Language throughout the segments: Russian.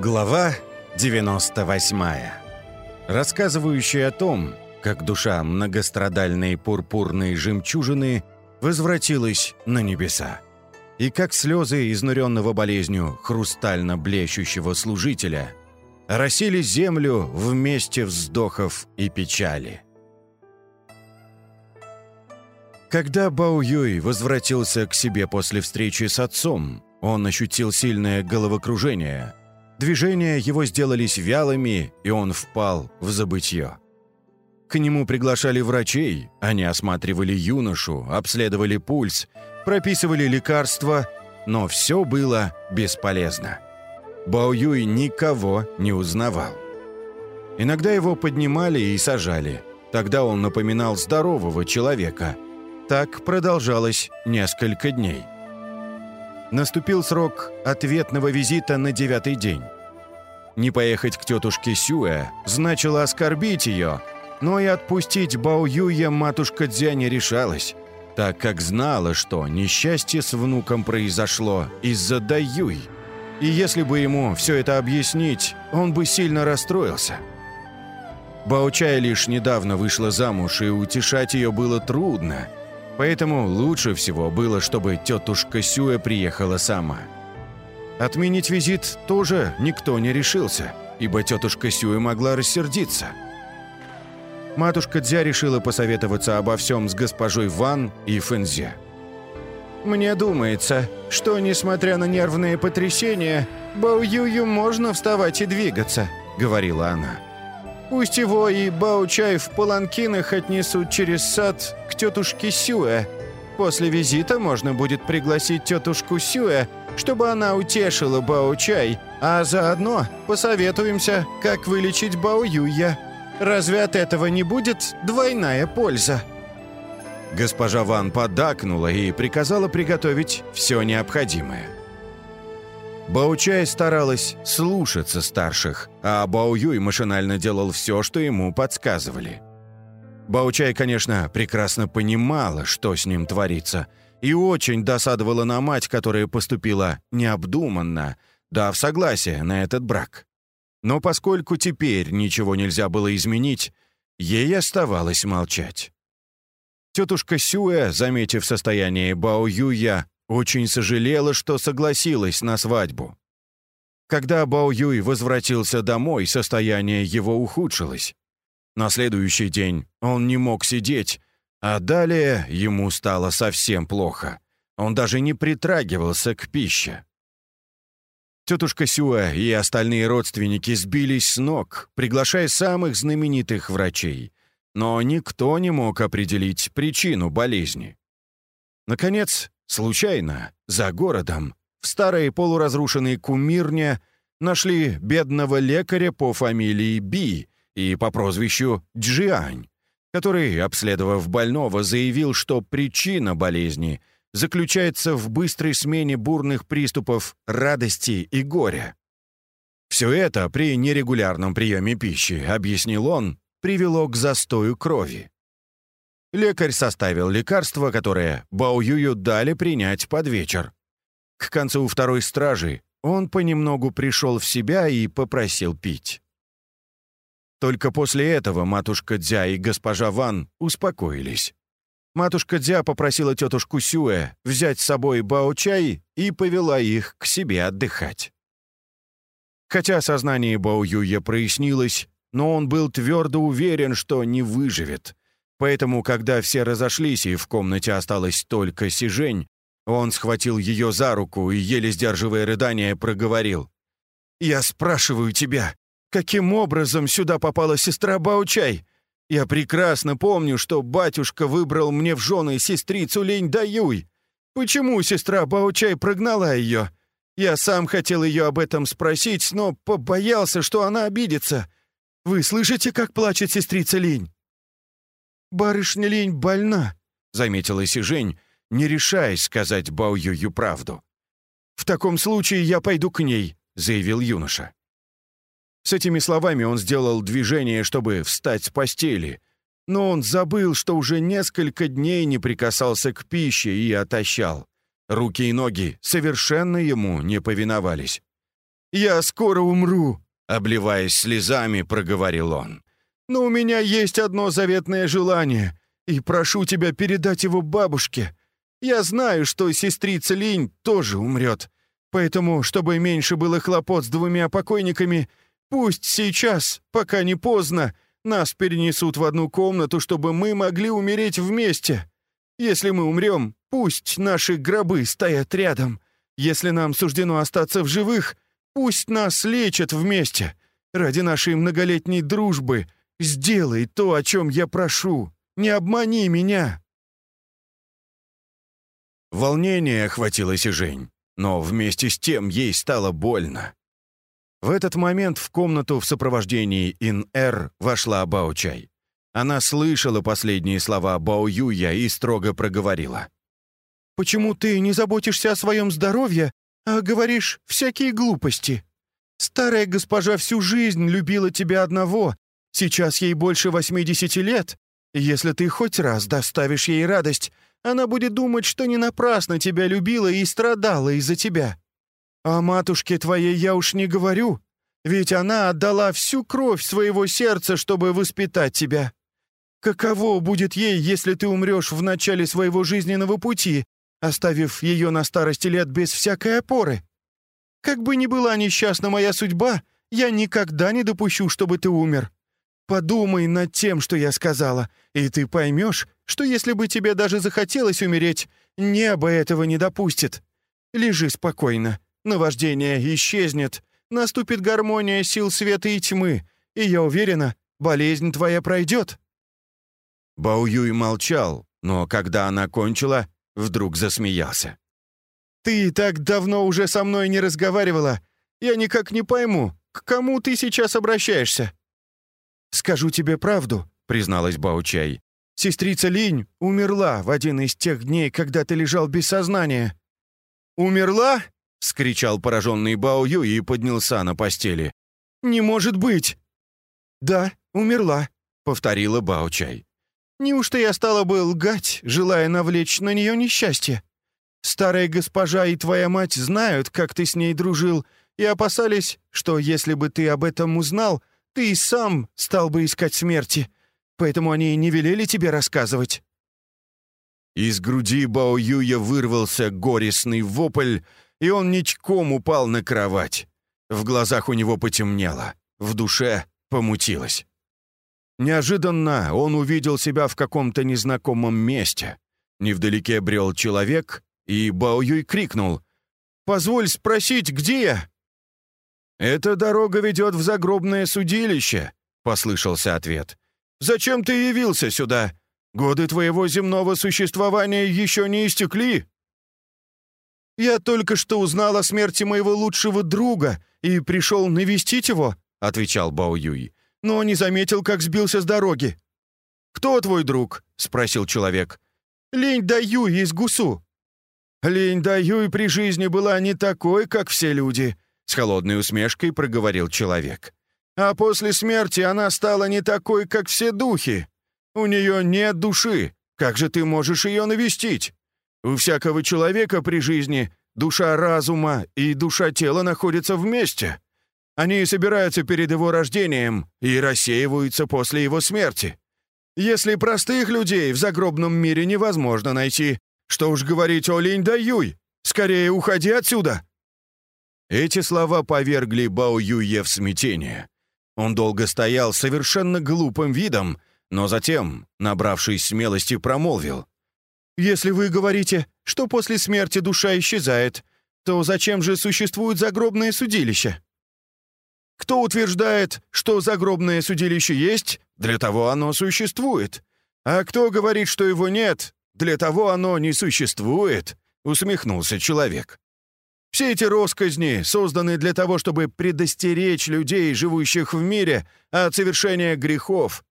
Глава 98. Рассказывающая о том, как душа многострадальной пурпурной жемчужины возвратилась на небеса, и как слезы изнуренного болезнью хрустально блещущего служителя росили землю вместе вздохов и печали. Когда Бао Юй возвратился к себе после встречи с отцом, он ощутил сильное головокружение. Движения его сделались вялыми, и он впал в забытье. К нему приглашали врачей, они осматривали юношу, обследовали пульс, прописывали лекарства, но все было бесполезно. Бао Юй никого не узнавал. Иногда его поднимали и сажали. Тогда он напоминал здорового человека – так продолжалось несколько дней. Наступил срок ответного визита на девятый день. Не поехать к тетушке Сюэ значило оскорбить ее, но и отпустить Бао Юя матушка Дзя не решалась, так как знала, что несчастье с внуком произошло из-за Даюй. И если бы ему все это объяснить, он бы сильно расстроился. Баучай лишь недавно вышла замуж, и утешать ее было трудно – Поэтому лучше всего было, чтобы тетушка Сюэ приехала сама. Отменить визит тоже никто не решился, ибо тетушка Сюэ могла рассердиться. Матушка Дзя решила посоветоваться обо всем с госпожой Ван и Фэнзе. «Мне думается, что, несмотря на нервные потрясения, Бао Юю можно вставать и двигаться», — говорила она. Пусть его и Баучай в паланкинах отнесут через сад к тетушке Сюэ. После визита можно будет пригласить тетушку Сюэ, чтобы она утешила Баучай, а заодно посоветуемся, как вылечить Бао Юя. Разве от этого не будет двойная польза?» Госпожа Ван подакнула и приказала приготовить все необходимое. Баучай старалась слушаться старших, а Бао Юй машинально делал все, что ему подсказывали. Баучай, конечно, прекрасно понимала, что с ним творится, и очень досадовала на мать, которая поступила необдуманно, дав согласие на этот брак. Но поскольку теперь ничего нельзя было изменить, ей оставалось молчать. Тетушка Сюэ, заметив состояние Бао Юя, очень сожалела, что согласилась на свадьбу. Когда Бао Юй возвратился домой, состояние его ухудшилось. На следующий день он не мог сидеть, а далее ему стало совсем плохо. Он даже не притрагивался к пище. Тетушка Сюэ и остальные родственники сбились с ног, приглашая самых знаменитых врачей, но никто не мог определить причину болезни. Наконец, Случайно, за городом, в старой полуразрушенной кумирне нашли бедного лекаря по фамилии Би и по прозвищу Джиань, который, обследовав больного, заявил, что причина болезни заключается в быстрой смене бурных приступов радости и горя. Все это при нерегулярном приеме пищи, объяснил он, привело к застою крови. Лекарь составил лекарство, которое Баоюю дали принять под вечер. К концу второй стражи он понемногу пришел в себя и попросил пить. Только после этого матушка Дзя и госпожа Ван успокоились. Матушка Дзя попросила тетушку Сюэ взять с собой Бао-чай и повела их к себе отдыхать. Хотя сознание Бао Юя прояснилось, но он был твердо уверен, что не выживет, Поэтому, когда все разошлись и в комнате осталась только Сижень, он схватил ее за руку и, еле сдерживая рыдание, проговорил. «Я спрашиваю тебя, каким образом сюда попала сестра Баучай? Я прекрасно помню, что батюшка выбрал мне в жены сестрицу Лень Даюй. Почему сестра Баучай прогнала ее? Я сам хотел ее об этом спросить, но побоялся, что она обидится. Вы слышите, как плачет сестрица Лень?» «Барышня Лень больна», — заметила Сижень, не решаясь сказать Бао Юю правду. «В таком случае я пойду к ней», — заявил юноша. С этими словами он сделал движение, чтобы встать с постели, но он забыл, что уже несколько дней не прикасался к пище и отощал. Руки и ноги совершенно ему не повиновались. я скоро умру», — обливаясь слезами, проговорил он. «Но у меня есть одно заветное желание, и прошу тебя передать его бабушке. Я знаю, что сестрица Линь тоже умрет, поэтому, чтобы меньше было хлопот с двумя покойниками, пусть сейчас, пока не поздно, нас перенесут в одну комнату, чтобы мы могли умереть вместе. Если мы умрем, пусть наши гробы стоят рядом. Если нам суждено остаться в живых, пусть нас лечат вместе. Ради нашей многолетней дружбы сделай то, о чем я прошу. Не обмани меня!» Волнение охватило Сижень, но вместе с тем ей стало больно. В этот момент в комнату в сопровождении Ин-Эр вошла Бао-Чай. Она слышала последние слова Бао-Юя и строго проговорила. «Почему ты не заботишься о своем здоровье, а говоришь всякие глупости? Старая госпожа всю жизнь любила тебя одного, сейчас ей больше 80 лет. Если ты хоть раз доставишь ей радость, она будет думать, что не напрасно тебя любила и страдала из-за тебя. О матушке твоей я уж не говорю, ведь она отдала всю кровь своего сердца, чтобы воспитать тебя. Каково будет ей, если ты умрешь в начале своего жизненного пути, оставив ее на старости лет без всякой опоры? Как бы ни была несчастна моя судьба, я никогда не допущу, чтобы ты умер. Подумай над тем, что я сказала, и ты поймешь, что если бы тебе даже захотелось умереть, небо этого не допустит. Лежи спокойно, наваждение исчезнет, наступит гармония сил света и тьмы, и я уверена, болезнь твоя пройдет». Бао Юй молчал, но когда она кончила, вдруг засмеялся. «Ты так давно уже со мной не разговаривала. Я никак не пойму, к кому ты сейчас обращаешься?» «Скажу тебе правду», — призналась Баучай. «Сестрица Линь умерла в один из тех дней, когда ты лежал без сознания». «Умерла?» — скричал пораженный Бао Ю и поднялся на постели. «Не может быть!» «Да, умерла», — повторила Бао Чай. «Неужто я стала бы лгать, желая навлечь на нее несчастье? Старая госпожа и твоя мать знают, как ты с ней дружил, и опасались, что если бы ты об этом узнал, ты и сам стал бы искать смерти, поэтому они не велели тебе рассказывать». Из груди Бао Юя вырвался горестный вопль, и он ничком упал на кровать. В глазах у него потемнело, в душе помутилось. Неожиданно он увидел себя в каком-то незнакомом месте. Невдалеке брел человек, и Бао Юй крикнул «Позволь спросить, где я?» «Эта дорога ведет в загробное судилище», — послышался ответ. «Зачем ты явился сюда? Годы твоего земного существования еще не истекли?» «Я только что узнал о смерти моего лучшего друга и пришел навестить его», — отвечал Бао Юй, «но не заметил, как сбился с дороги». «Кто твой друг?» — спросил человек. «Лень да Юй из Гусу». «Лень да Юй при жизни была не такой, как все люди», — с холодной усмешкой проговорил человек. «А после смерти она стала не такой, как все духи. У нее нет души. Как же ты можешь ее навестить?» У всякого человека при жизни душа разума и душа тела находятся вместе. Они собираются перед его рождением и рассеиваются после его смерти. Если простых людей в загробном мире невозможно найти, что уж говорить о Линь да Юй, скорее уходи отсюда!» Эти слова повергли Бао Юе в смятение. Он долго стоял совершенно глупым видом, но затем, набравшись смелости, промолвил. Если вы говорите, что после смерти душа исчезает, то зачем же существует загробное судилище? Кто утверждает, что загробное судилище есть, для того оно существует. А кто говорит, что его нет, для того оно не существует, усмехнулся человек. Все эти росказни созданы для того, чтобы предостеречь людей, живущих в мире, от совершения грехов,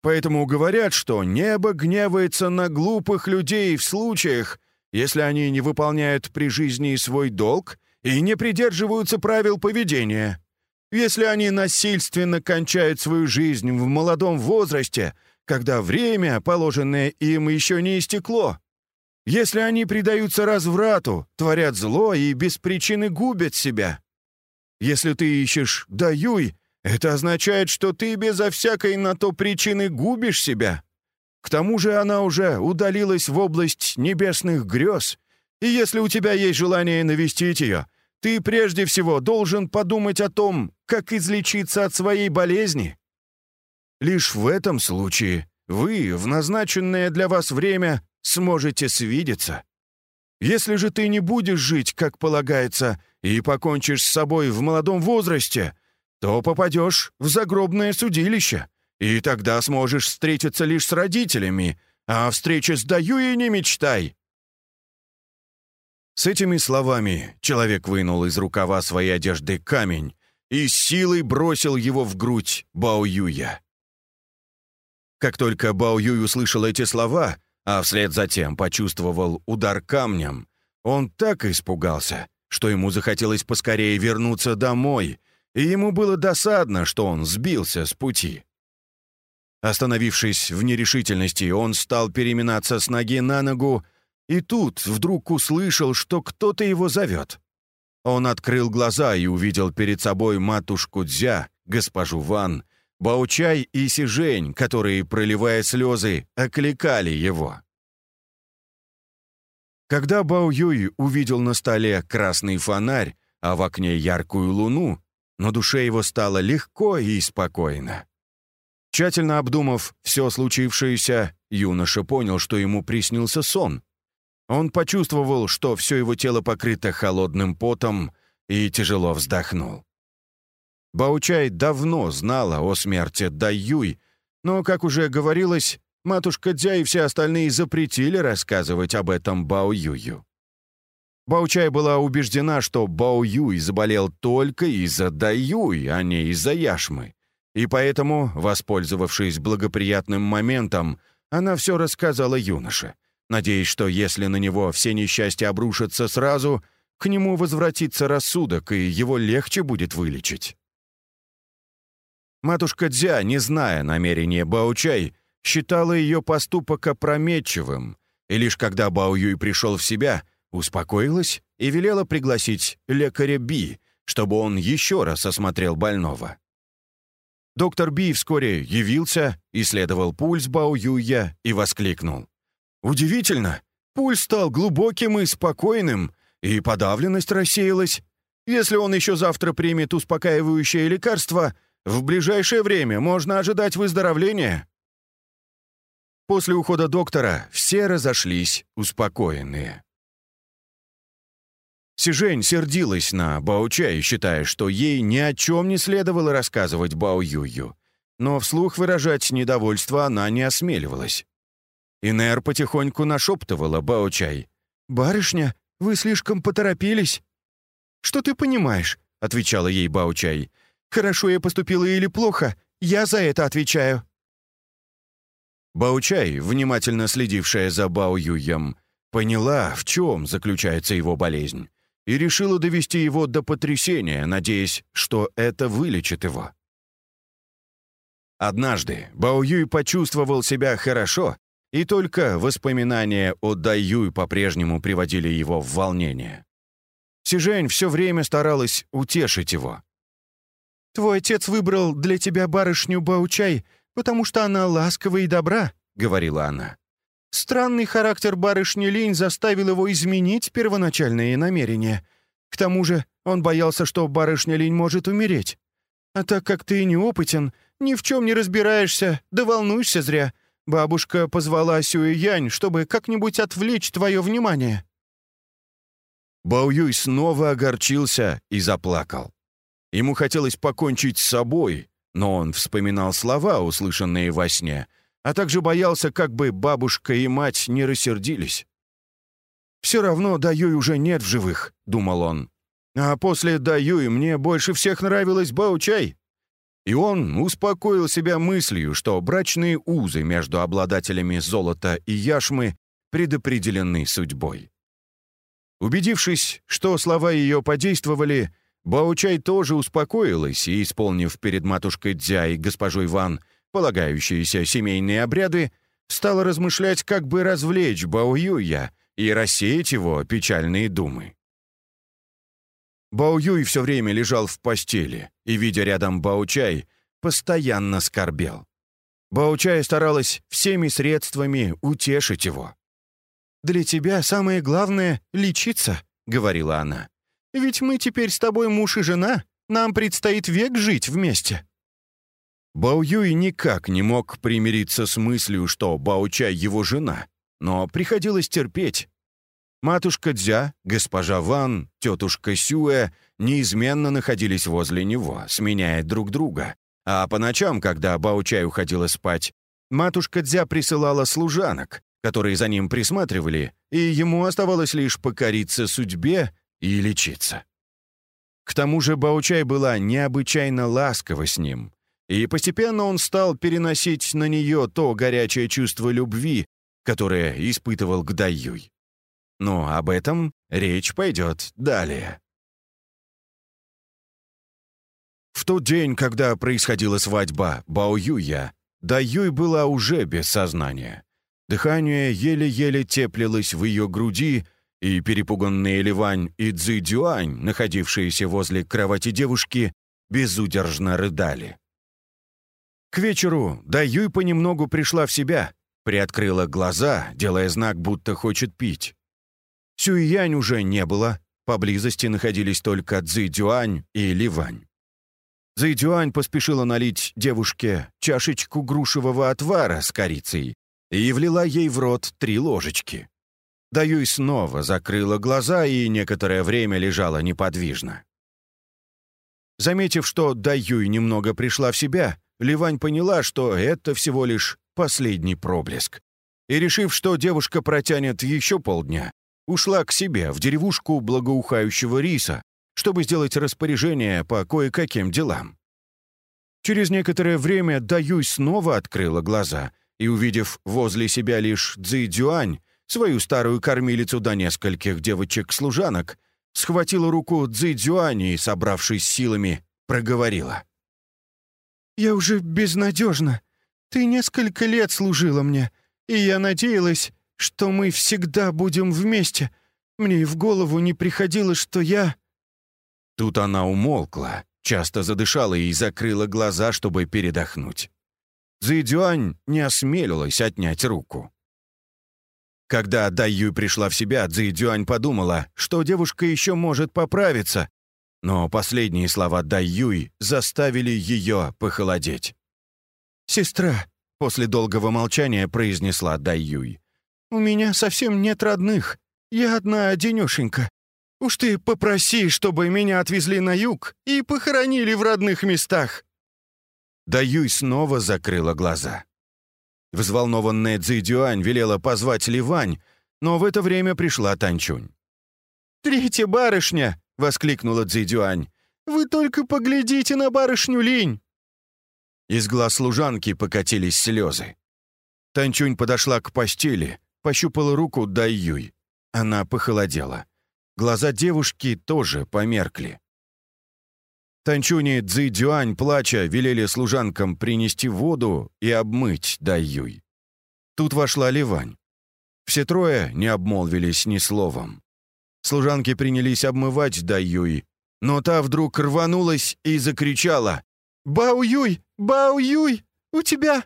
Поэтому говорят, что небо гневается на глупых людей в случаях, если они не выполняют при жизни свой долг и не придерживаются правил поведения. Если они насильственно кончают свою жизнь в молодом возрасте, когда время, положенное им, еще не истекло. Если они предаются разврату, творят зло и без причины губят себя. Если ты ищешь Даюй, это означает, что ты безо всякой на то причины губишь себя. К тому же она уже удалилась в область небесных грез, и если у тебя есть желание навестить ее, ты прежде всего должен подумать о том, как излечиться от своей болезни. Лишь в этом случае вы в назначенное для вас время сможете свидеться. Если же ты не будешь жить, как полагается, и покончишь с собой в молодом возрасте, то попадешь в загробное судилище, и тогда сможешь встретиться лишь с родителями, а о встрече с Даюей не мечтай». С этими словами человек вынул из рукава своей одежды камень и силой бросил его в грудь Бао Юя. Как только Бао Юй услышал эти слова, а вслед за тем почувствовал удар камнем, он так испугался, что ему захотелось поскорее вернуться домой, и ему было досадно, что он сбился с пути. Остановившись в нерешительности, он стал переминаться с ноги на ногу, и тут вдруг услышал, что кто-то его зовет. Он открыл глаза и увидел перед собой матушку Дзя, госпожу Ван, Баучай и Сижень, которые, проливая слезы, окликали его. Когда Бао Юй увидел на столе красный фонарь, а в окне яркую луну, на душе его стало легко и спокойно. Тщательно обдумав все случившееся, юноша понял, что ему приснился сон. Он почувствовал, что все его тело покрыто холодным потом, и тяжело вздохнул. Баучай давно знала о смерти Даюй, но, как уже говорилось, матушка Дзя и все остальные запретили рассказывать об этом Бао Юю. Баучай была убеждена, что Бао Юй заболел только из-за Даюй, а не из-за Яшмы. И поэтому, воспользовавшись благоприятным моментом, она все рассказала юноше, надеясь, что если на него все несчастья обрушатся сразу, к нему возвратится рассудок, и его легче будет вылечить. Матушка Дзя, не зная намерения Баучай, считала ее поступок опрометчивым, и лишь когда Бао Юй пришел в себя, успокоилась и велела пригласить лекаря Би, чтобы он еще раз осмотрел больного. Доктор Би вскоре явился, исследовал пульс Бао Юя и воскликнул. «Удивительно! Пульс стал глубоким и спокойным, и подавленность рассеялась. Если он еще завтра примет успокаивающее лекарство, в ближайшее время можно ожидать выздоровления». После ухода доктора все разошлись успокоенные. Сижень сердилась на Баучай, считая, что ей ни о чем не следовало рассказывать Бао Юю. Но вслух выражать недовольство она не осмеливалась. Инер потихоньку нашептывала Баучай. «Барышня, вы слишком поторопились». «Что ты понимаешь?» — отвечала ей Баучай. «Хорошо я поступила или плохо, я за это отвечаю». Баучай, внимательно следившая за Бао Юем, поняла, в чем заключается его болезнь и решила довести его до потрясения, надеясь, что это вылечит его. Однажды Бао Юй почувствовал себя хорошо, и только воспоминания о Дай Юй по-прежнему приводили его в волнение. Сижень все время старалась утешить его. «Твой отец выбрал для тебя барышню Баучай, потому что она ласкова и добра», — говорила она. Странный характер барышни Линь заставил его изменить первоначальные намерения. К тому же он боялся, что барышня Линь может умереть. А так как ты неопытен, ни в чем не разбираешься, да волнуешься зря, бабушка позвала Сюэ Янь, чтобы как-нибудь отвлечь твое внимание». Бао Юй снова огорчился и заплакал. Ему хотелось покончить с собой, но он вспоминал слова, услышанные во сне — а также боялся, как бы бабушка и мать не рассердились. «Все равно Даюй уже нет в живых», — думал он. «А после Даюй мне больше всех нравилась Баучай». И он успокоил себя мыслью, что брачные узы между обладателями золота и яшмы предопределены судьбой. Убедившись, что слова ее подействовали, Баучай тоже успокоилась и, исполнив перед матушкой Дзя и госпожой Ван полагающиеся семейные обряды, стала размышлять, как бы развлечь Бао Юя и рассеять его печальные думы. Бао Юй все время лежал в постели и, видя рядом Бао Чай, постоянно скорбел. Бао Чай старалась всеми средствами утешить его. «Для тебя самое главное — лечиться», — говорила она. «Ведь мы теперь с тобой муж и жена, нам предстоит век жить вместе». Бао Юй никак не мог примириться с мыслью, что Бао Чай его жена, но приходилось терпеть. Матушка Дзя, госпожа Ван, тетушка Сюэ неизменно находились возле него, сменяя друг друга. А по ночам, когда Баучай уходила спать, матушка Дзя присылала служанок, которые за ним присматривали, и ему оставалось лишь покориться судьбе и лечиться. К тому же Баучай была необычайно ласкова с ним, и постепенно он стал переносить на нее то горячее чувство любви, которое испытывал к Даюй. Но об этом речь пойдет далее. В тот день, когда происходила свадьба Бао Юя, Да Юй была уже без сознания. Дыхание еле-еле теплилось в ее груди, и перепуганные Ливань и Цзи Дюань, находившиеся возле кровати девушки, безудержно рыдали. К вечеру Да Юй понемногу пришла в себя, приоткрыла глаза, делая знак, будто хочет пить. Сюйянь уже не было, поблизости находились только Цзэдюань и Ливань. Цзэдюань поспешила налить девушке чашечку грушевого отвара с корицей и влила ей в рот три ложечки. Даюй снова закрыла глаза и некоторое время лежала неподвижно. Заметив, что Даюй немного пришла в себя, Ливань поняла, что это всего лишь последний проблеск. И решив, что девушка протянет еще полдня, ушла к себе в деревушку благоухающего риса, чтобы сделать распоряжение по кое-каким делам. Через некоторое время Даюй снова открыла глаза и, увидев возле себя лишь Цзи Дюань, свою старую кормилицу до нескольких девочек-служанок, схватила руку Цзи и, собравшись силами, проговорила. «Я уже безнадежна. Ты несколько лет служила мне, и я надеялась, что мы всегда будем вместе. Мне и в голову не приходило, что я...» Тут она умолкла, часто задышала и закрыла глаза, чтобы передохнуть. Цзэдюань не осмелилась отнять руку. Когда Дайю пришла в себя, Цзэдюань подумала, что девушка еще может поправиться, но последние слова Дайюй заставили ее похолодеть. «Сестра», — после долгого молчания произнесла Дайюй, у меня совсем нет родных. Я одна одинешенька. Уж ты попроси, чтобы меня отвезли на юг и похоронили в родных местах». Да Юй снова закрыла глаза. Взволнованная Цзэдюань велела позвать Ливань, но в это время пришла Танчунь. «Третья барышня!» — воскликнула Цзэдюань. «Вы только поглядите на барышню Линь!» Из глаз служанки покатились слезы. Танчунь подошла к постели, пощупала руку Дайюй. Она похолодела. Глаза девушки тоже померкли. Танчуни Цзи Дюань, плача, велели служанкам принести воду и обмыть Дайюй. Тут вошла Ливань. Все трое не обмолвились ни словом. Служанки принялись обмывать Дайюй, но та вдруг рванулась и закричала «Бау-Юй! Бау-Юй! У тебя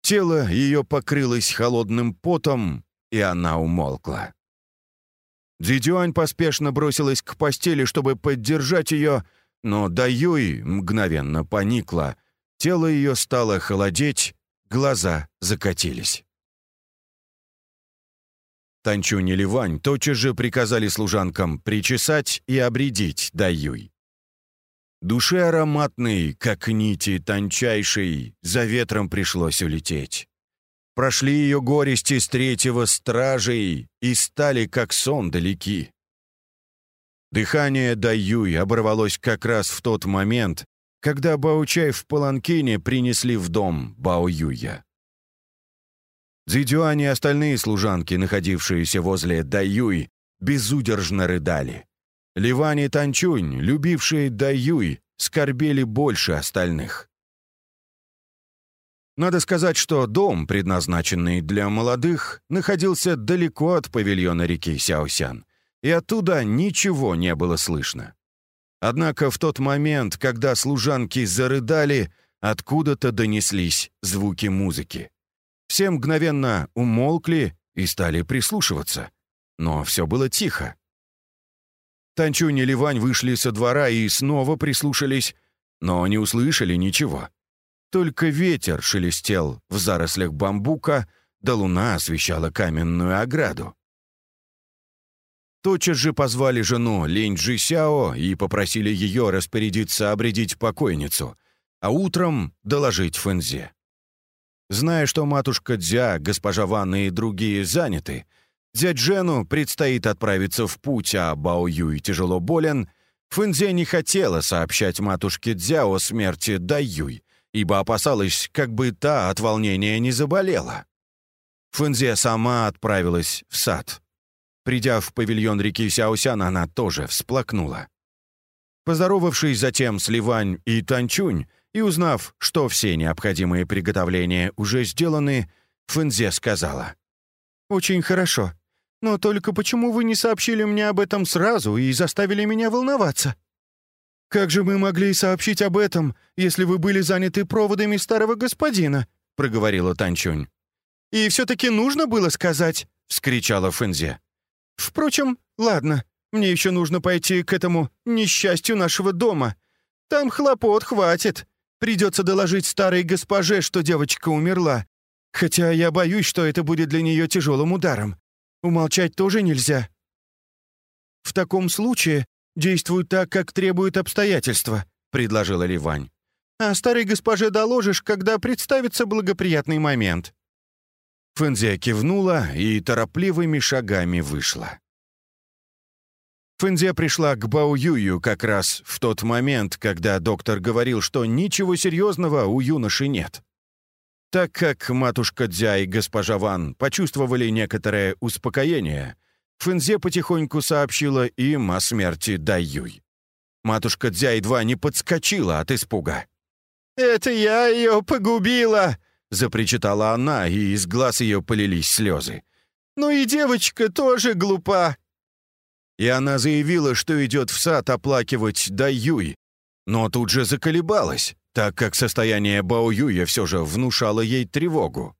Тело ее покрылось холодным потом, и она умолкла. Дзидюань поспешно бросилась к постели, чтобы поддержать ее, но Даюй мгновенно поникла. Тело ее стало холодеть, глаза закатились. Танчунь и Ливань тотчас же приказали служанкам причесать и обредить Даюй. Душе ароматной, как нити тончайшей, за ветром пришлось улететь. Прошли ее горести с третьего стражей и стали, как сон, далеки. Дыхание Даюй оборвалось как раз в тот момент, когда Баучай в Паланкине принесли в дом Баоюя. Цзидюань и остальные служанки, находившиеся возле Даюй, безудержно рыдали. Ливань и Танчунь, любившие Даюй, скорбели больше остальных. Надо сказать, что дом, предназначенный для молодых, находился далеко от павильона реки Сяосян, и оттуда ничего не было слышно. Однако в тот момент, когда служанки зарыдали, откуда-то донеслись звуки музыки. Все мгновенно умолкли и стали прислушиваться. Но все было тихо. Танчунь и Ливань вышли со двора и снова прислушались, но не услышали ничего. Только ветер шелестел в зарослях бамбука, да луна освещала каменную ограду. Тотчас же позвали жену Линь Джи Сяо и попросили ее распорядиться обредить покойницу, а утром доложить Фэнзе. Зная, что матушка Дзя, госпожа Ванна и другие заняты, дядь Джену предстоит отправиться в путь, а Бао Юй тяжело болен, Фэнзе не хотела сообщать матушке Дзя о смерти Дай Юй, ибо опасалась, как бы та от волнения не заболела. Фэнзе сама отправилась в сад. Придя в павильон реки Сяосян, она тоже всплакнула. Поздоровавшись затем с Ливань и Танчунь и узнав, что все необходимые приготовления уже сделаны, Фэнзе сказала. «Очень хорошо. Но только почему вы не сообщили мне об этом сразу и заставили меня волноваться?» «Как же мы могли сообщить об этом, если вы были заняты проводами старого господина?» — проговорила Танчунь. «И все-таки нужно было сказать!» — вскричала Фэнзе. Впрочем, ладно, мне еще нужно пойти к этому несчастью нашего дома. Там хлопот хватит. Придется доложить старой госпоже, что девочка умерла. Хотя я боюсь, что это будет для нее тяжелым ударом. Умолчать тоже нельзя. В таком случае действуй так, как требуют обстоятельства, предложила Ливань. А старой госпоже доложишь, когда представится благоприятный момент. Фэнзя кивнула и торопливыми шагами вышла. Фэнзя пришла к Бао Юю как раз в тот момент, когда доктор говорил, что ничего серьезного у юноши нет. Так как матушка Дзя и госпожа Ван почувствовали некоторое успокоение, Фэнзе потихоньку сообщила им о смерти Дай Юй. Матушка Дзя едва не подскочила от испуга. «Это я ее погубила!» — запричитала она, и из глаз ее полились слезы. «Ну и девочка тоже глупа!» И она заявила, что идет в сад оплакивать Даюй, но тут же заколебалась, так как состояние Бао Юя все же внушало ей тревогу.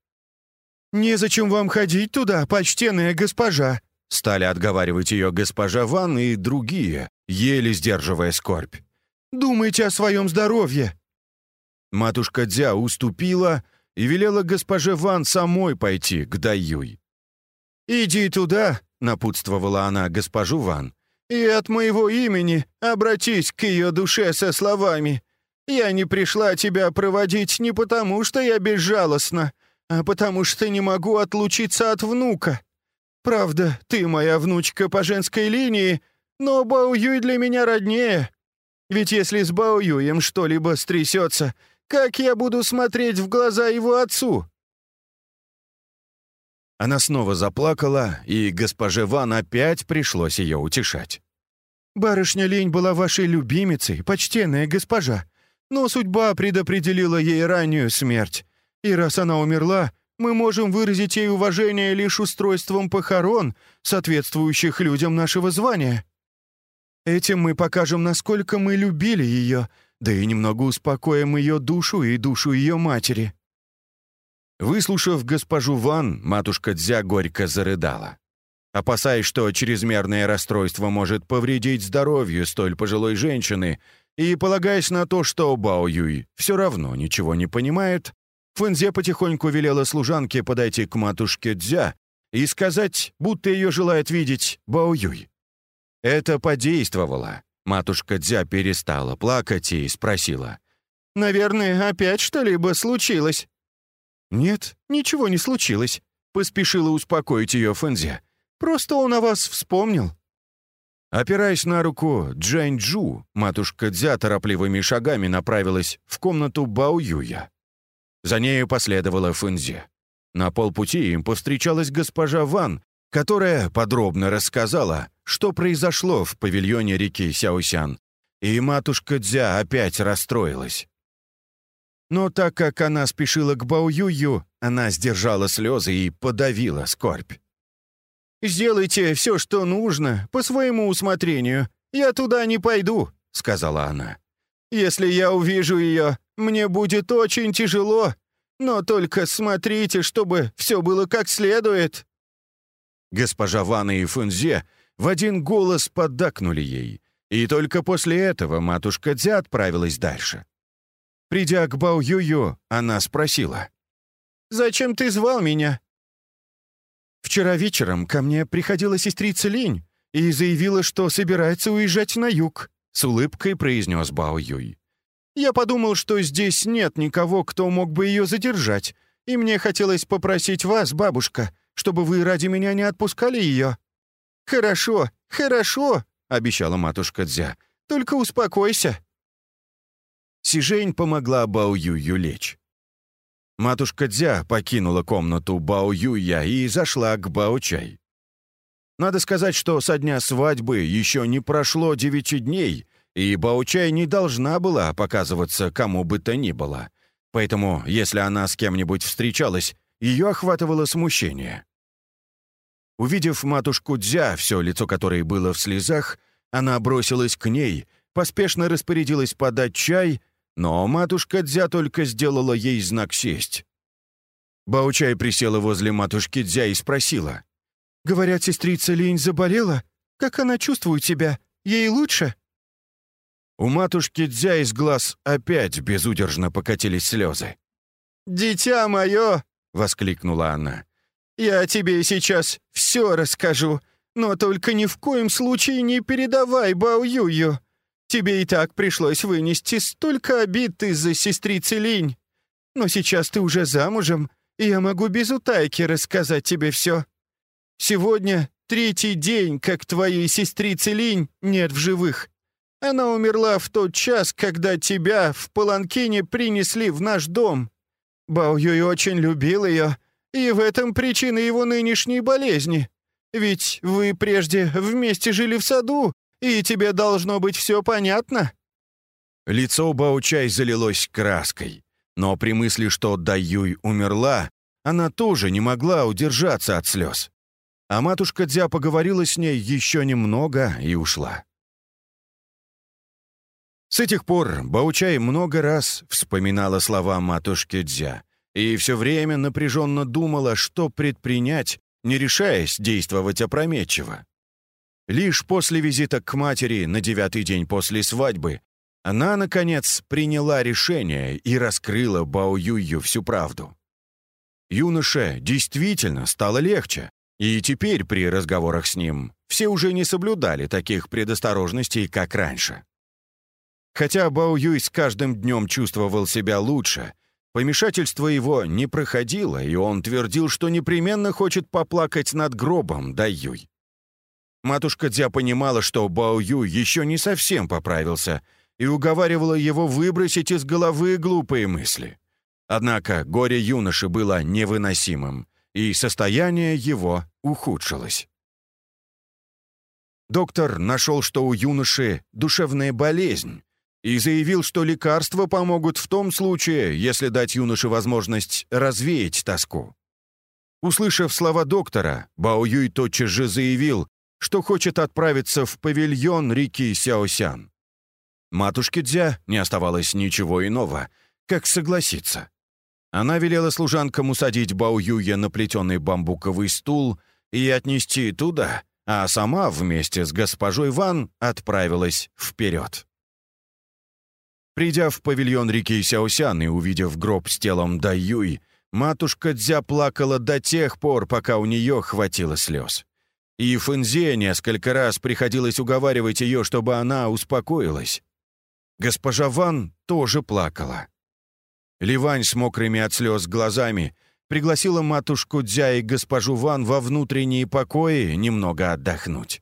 «Незачем вам ходить туда, почтенная госпожа», стали отговаривать ее госпожа Ван и другие, еле сдерживая скорбь. «Думайте о своем здоровье». Матушка Дзя уступила, и велела госпоже Ван самой пойти к Даюй. «Иди туда», — напутствовала она госпожу Ван, «и от моего имени обратись к ее душе со словами. Я не пришла тебя проводить не потому, что я безжалостна, а потому что не могу отлучиться от внука. Правда, ты моя внучка по женской линии, но Бао Юй для меня роднее. Ведь если с Бао Юем что-либо стрясется, как я буду смотреть в глаза его отцу?» Она снова заплакала, и госпоже Ван опять пришлось ее утешать. «Барышня Лень была вашей любимицей, почтенная госпожа, но судьба предопределила ей раннюю смерть, и раз она умерла, мы можем выразить ей уважение лишь устройством похорон, соответствующих людям нашего звания. Этим мы покажем, насколько мы любили ее, да и немного успокоим ее душу и душу ее матери». Выслушав госпожу Ван, матушка Дзя горько зарыдала. Опасаясь, что чрезмерное расстройство может повредить здоровью столь пожилой женщины, и полагаясь на то, что Бао Юй все равно ничего не понимает, Фэнзе потихоньку велела служанке подойти к матушке Дзя и сказать, будто ее желает видеть Бао Юй. Это подействовало. Матушка Дзя перестала плакать и спросила. «Наверное, опять что-либо случилось?» «Нет, ничего не случилось», — поспешила успокоить ее Фэнзе. «Просто он о вас вспомнил». Опираясь на руку Джань Джу, матушка Дзя торопливыми шагами направилась в комнату Бао Юя. За нею последовала Фэнзе. На полпути им повстречалась госпожа Ван, которая подробно рассказала, что произошло в павильоне реки Сяосян, и матушка Дзя опять расстроилась. Но так как она спешила к Баоюю, она сдержала слезы и подавила скорбь. сделайте все, что нужно, по своему усмотрению. Я туда не пойду», — сказала она. «Если я увижу ее, мне будет очень тяжело, но только смотрите, чтобы все было как следует». Госпожа Ванна и Фунзе в один голос поддакнули ей, и только после этого матушка Дзя отправилась дальше. Придя к Бао Юю, она спросила. «Зачем ты звал меня?» «Вчера вечером ко мне приходила сестрица Линь и заявила, что собирается уезжать на юг», — с улыбкой произнес Бао Юй. «Я подумал, что здесь нет никого, кто мог бы ее задержать, и мне хотелось попросить вас, бабушка, чтобы вы ради меня не отпускали ее». «Хорошо, хорошо», — обещала матушка Дзя. «Только успокойся». Сижень помогла Бао Юю лечь. Матушка Дзя покинула комнату Бао Юя и зашла к Бао Чай. Надо сказать, что со дня свадьбы еще не прошло девяти дней, и Бао Чай не должна была показываться кому бы то ни было. Поэтому, если она с кем-нибудь встречалась, ее охватывало смущение. Увидев матушку Дзя, все лицо которой было в слезах, она бросилась к ней, поспешно распорядилась подать чай но матушка Дзя только сделала ей знак сесть. Баучай присела возле матушки Дзя и спросила. «Говорят, сестрица Линь заболела? Как она чувствует себя? Ей лучше?» У матушки Дзя из глаз опять безудержно покатились слезы. «Дитя мое!» — воскликнула она. «Я тебе сейчас все расскажу, но только ни в коем случае не передавай Бао Юю. Тебе и так пришлось вынести столько обид из-за сестрицы Линь. Но сейчас ты уже замужем, и я могу без утайки рассказать тебе все. Сегодня третий день, как твоей сестрицы Линь нет в живых. Она умерла в тот час, когда тебя в Паланкине принесли в наш дом. Бао Юй очень любил ее, и в этом причина его нынешней болезни. Ведь вы прежде вместе жили в саду, и тебе должно быть все понятно?» Лицо Баучай залилось краской, но при мысли, что Даюй умерла, она тоже не могла удержаться от слез. А матушка Дзя поговорила с ней еще немного и ушла. С этих пор Баучай много раз вспоминала слова матушки Дзя и все время напряженно думала, что предпринять, не решаясь действовать опрометчиво. Лишь после визита к матери на девятый день после свадьбы она, наконец, приняла решение и раскрыла Бао Юю всю правду. Юноше действительно стало легче, и теперь при разговорах с ним все уже не соблюдали таких предосторожностей, как раньше. Хотя Бао Юй с каждым днем чувствовал себя лучше, помешательство его не проходило, и он твердил, что непременно хочет поплакать над гробом Дай Юй. Матушка Дзя понимала, что Бао Ю еще не совсем поправился, и уговаривала его выбросить из головы глупые мысли. Однако горе юноши было невыносимым, и состояние его ухудшилось. Доктор нашел, что у юноши душевная болезнь, и заявил, что лекарства помогут в том случае, если дать юноше возможность развеять тоску. Услышав слова доктора, Бао Юй тотчас же заявил, что хочет отправиться в павильон реки Сяосян. Матушке Дзя не оставалось ничего иного, как согласиться. Она велела служанкам усадить Бао Юя на плетеный бамбуковый стул и отнести туда, а сама вместе с госпожой Ван отправилась вперед. Придя в павильон реки Сяосян и увидев гроб с телом Даюй, матушка Дзя плакала до тех пор, пока у нее хватило слез. И Фэнзе несколько раз приходилось уговаривать ее, чтобы она успокоилась. Госпожа Ван тоже плакала. Ливань с мокрыми от слез глазами пригласила матушку Дзя и госпожу Ван во внутренние покои немного отдохнуть.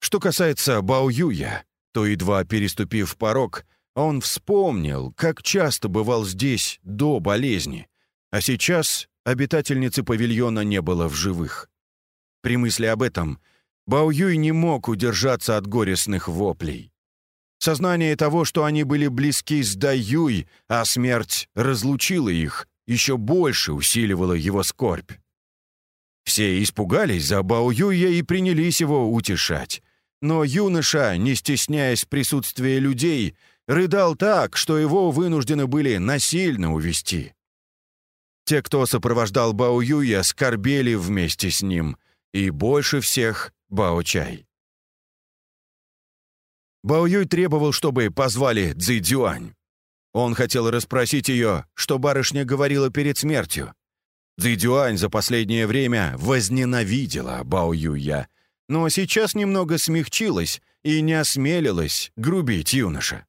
Что касается Бао Юя, то, едва переступив порог, он вспомнил, как часто бывал здесь до болезни, а сейчас обитательницы павильона не было в живых. При мысли об этом Бао Юй не мог удержаться от горестных воплей. Сознание того, что они были близки с Дай Юй, а смерть разлучила их, еще больше усиливало его скорбь. Все испугались за Бао и принялись его утешать. Но юноша, не стесняясь присутствия людей, рыдал так, что его вынуждены были насильно увести. Те, кто сопровождал Бао Юя, скорбели вместе с ним, и больше всех Бао Чай. Бао Юй требовал, чтобы позвали Цзи Цзюань. Он хотел расспросить ее, что барышня говорила перед смертью. Цзи Цзюань за последнее время возненавидела Бао Юя, но сейчас немного смягчилась и не осмелилась грубить юноша.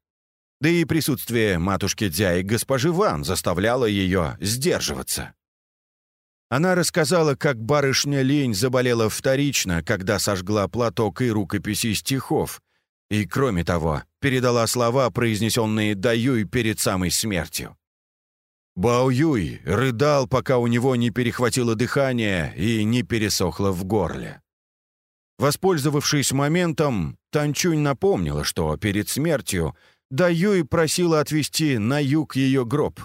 Да и присутствие матушки Дзя и госпожи Ван заставляло ее сдерживаться. Она рассказала, как барышня Лень заболела вторично, когда сожгла платок и рукописи стихов, и, кроме того, передала слова, произнесенные Даюй перед самой смертью. Бао Юй рыдал, пока у него не перехватило дыхание и не пересохло в горле. Воспользовавшись моментом, Танчунь напомнила, что перед смертью да Юй просила отвезти на юг ее гроб.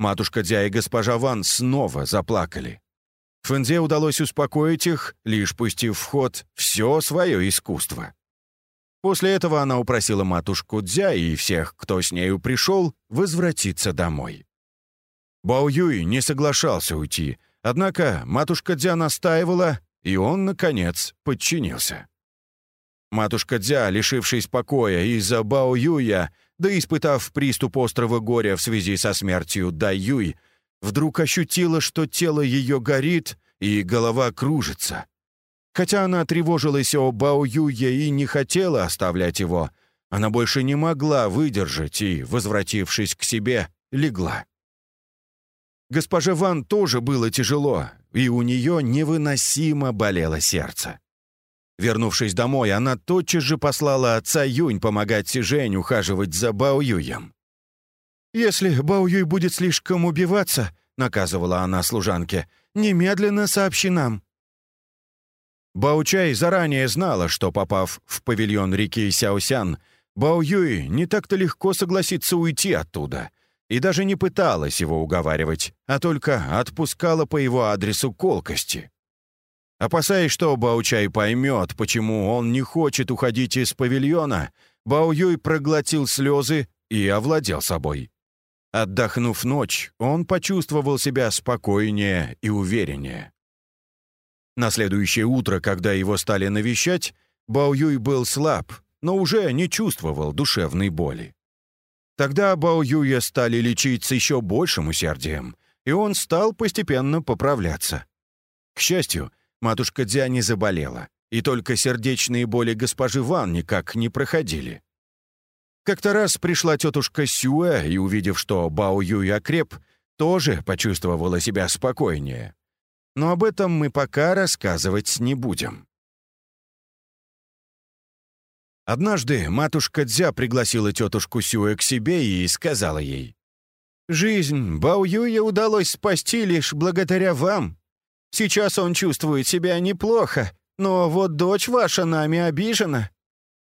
Матушка Дзя и госпожа Ван снова заплакали. Фэнзе удалось успокоить их, лишь пустив в ход все свое искусство. После этого она упросила матушку Дзя и всех, кто с нею пришел, возвратиться домой. Бао Юй не соглашался уйти, однако матушка Дзя настаивала, и он, наконец, подчинился. Матушка Дзя, лишившись покоя из-за Бао Юя, да испытав приступ острого горя в связи со смертью Да Юй, вдруг ощутила, что тело ее горит и голова кружится. Хотя она тревожилась о Бао Юе и не хотела оставлять его, она больше не могла выдержать и, возвратившись к себе, легла. Госпоже Ван тоже было тяжело, и у нее невыносимо болело сердце. Вернувшись домой, она тотчас же послала отца Юнь помогать Сижень ухаживать за Бао Юем. «Если Бао Юй будет слишком убиваться», — наказывала она служанке, — «немедленно сообщи нам». Бао Чай заранее знала, что, попав в павильон реки Сяосян, Бао Юй не так-то легко согласится уйти оттуда, и даже не пыталась его уговаривать, а только отпускала по его адресу колкости. Опасаясь, что Баучай поймет, почему он не хочет уходить из павильона, Бао Юй проглотил слезы и овладел собой. Отдохнув ночь, он почувствовал себя спокойнее и увереннее. На следующее утро, когда его стали навещать, Бао Юй был слаб, но уже не чувствовал душевной боли. Тогда Бао Юя стали лечить с еще большим усердием, и он стал постепенно поправляться. К счастью, матушка Дзя не заболела, и только сердечные боли госпожи Ван никак не проходили. Как-то раз пришла тетушка Сюэ и, увидев, что Бао Юй окреп, тоже почувствовала себя спокойнее. Но об этом мы пока рассказывать не будем. Однажды матушка Дзя пригласила тетушку Сюэ к себе и сказала ей, «Жизнь Бао удалось спасти лишь благодаря вам. Сейчас он чувствует себя неплохо, но вот дочь ваша нами обижена.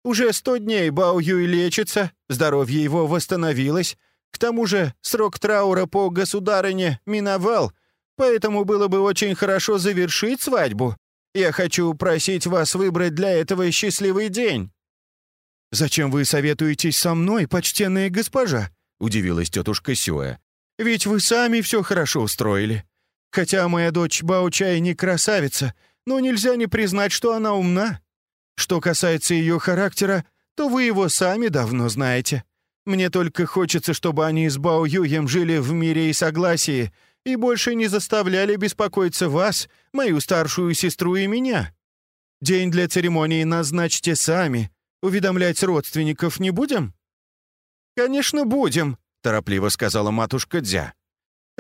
Уже сто дней Бао лечится, здоровье его восстановилось. К тому же срок траура по государыне миновал, поэтому было бы очень хорошо завершить свадьбу. Я хочу просить вас выбрать для этого счастливый день». «Зачем вы советуетесь со мной, почтенная госпожа?» — удивилась тетушка Сюэ. «Ведь вы сами все хорошо устроили. Хотя моя дочь Баучай не красавица, но нельзя не признать, что она умна. Что касается ее характера, то вы его сами давно знаете. Мне только хочется, чтобы они с Бао Юем жили в мире и согласии и больше не заставляли беспокоиться вас, мою старшую сестру и меня. День для церемонии назначьте сами. Уведомлять родственников не будем?» «Конечно, будем», — торопливо сказала матушка Дзя.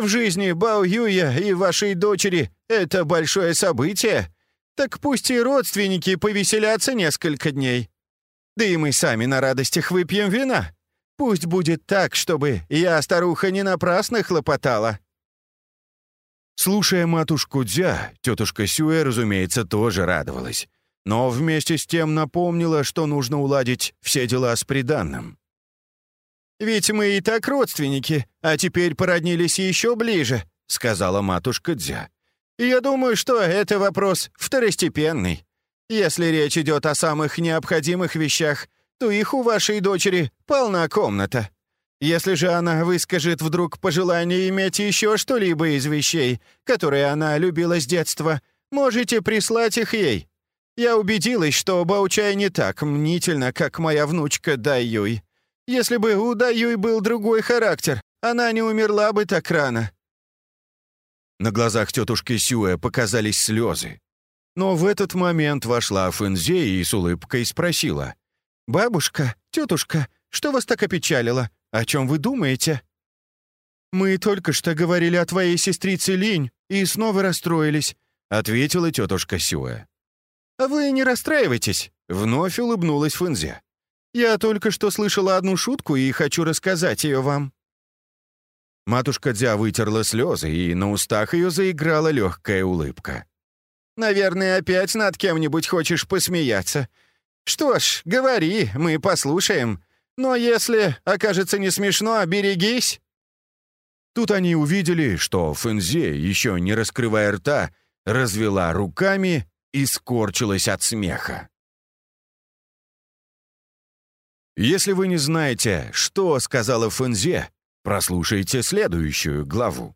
В жизни Бао Юя и вашей дочери это большое событие. Так пусть и родственники повеселятся несколько дней. Да и мы сами на радостях выпьем вина. Пусть будет так, чтобы я, старуха, не напрасно хлопотала». Слушая матушку Дзя, тетушка Сюэ, разумеется, тоже радовалась. Но вместе с тем напомнила, что нужно уладить все дела с приданным. «Ведь мы и так родственники, а теперь породнились еще ближе», — сказала матушка Дзя. Я думаю, что это вопрос второстепенный. Если речь идет о самых необходимых вещах, то их у вашей дочери полна комната. Если же она выскажет вдруг пожелание иметь еще что-либо из вещей, которые она любила с детства, можете прислать их ей. Я убедилась, что Баучай не так мнительно, как моя внучка Даюй. Если бы у Даюй был другой характер, она не умерла бы так рано». На глазах тетушки Сюэ показались слезы. Но в этот момент вошла Фэнзе и с улыбкой спросила. «Бабушка, тетушка, что вас так опечалило? О чем вы думаете?» «Мы только что говорили о твоей сестрице Линь и снова расстроились», — ответила тетушка Сюэ. «Вы не расстраивайтесь», — вновь улыбнулась Фэнзе. «Я только что слышала одну шутку и хочу рассказать ее вам». Матушка Дзя вытерла слезы, и на устах ее заиграла легкая улыбка. «Наверное, опять над кем-нибудь хочешь посмеяться. Что ж, говори, мы послушаем. Но если окажется не смешно, берегись». Тут они увидели, что Фэнзе, еще не раскрывая рта, развела руками и скорчилась от смеха. Если вы не знаете, что сказала Фэнзе, прослушайте следующую главу.